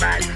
man.